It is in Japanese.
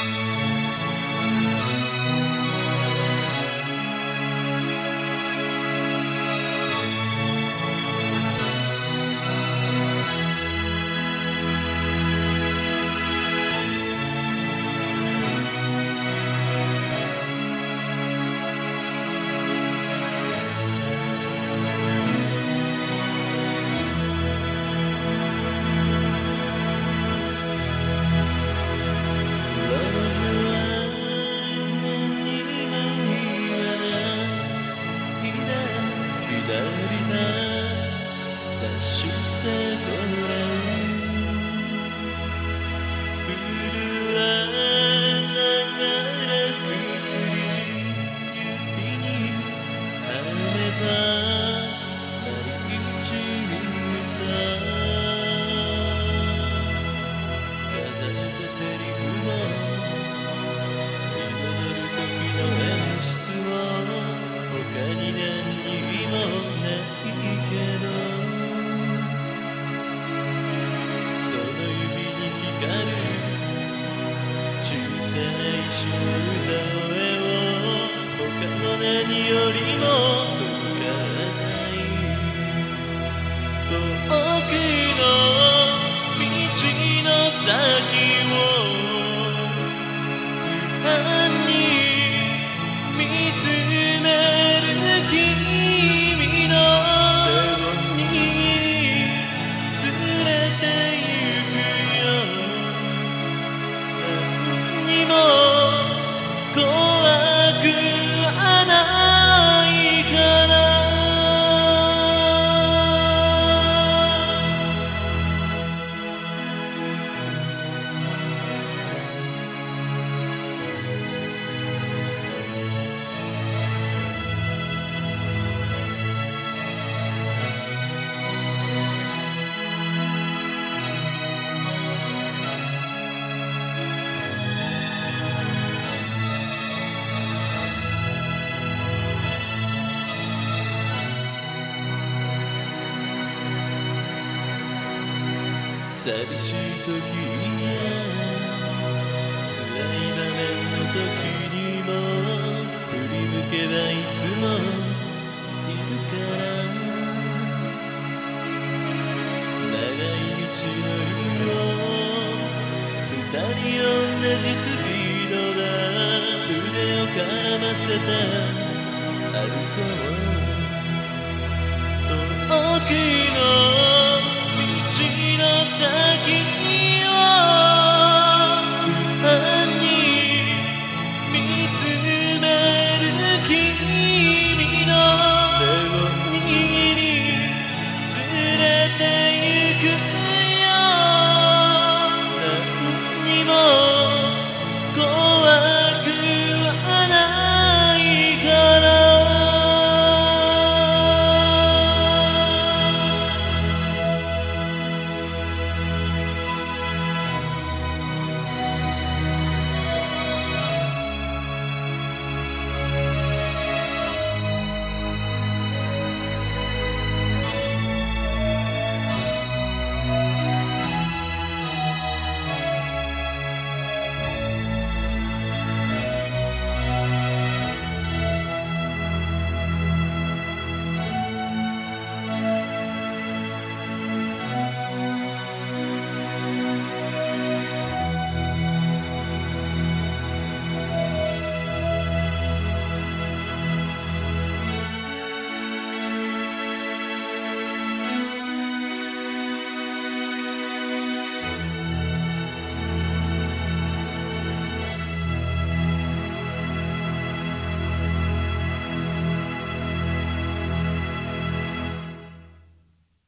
Bye. 遠くの道の先寂しい時や辛い場面の時にも振り向けばいつもいるから長い道のりを二人同じスピードだ腕を絡ませて歩こう遠く could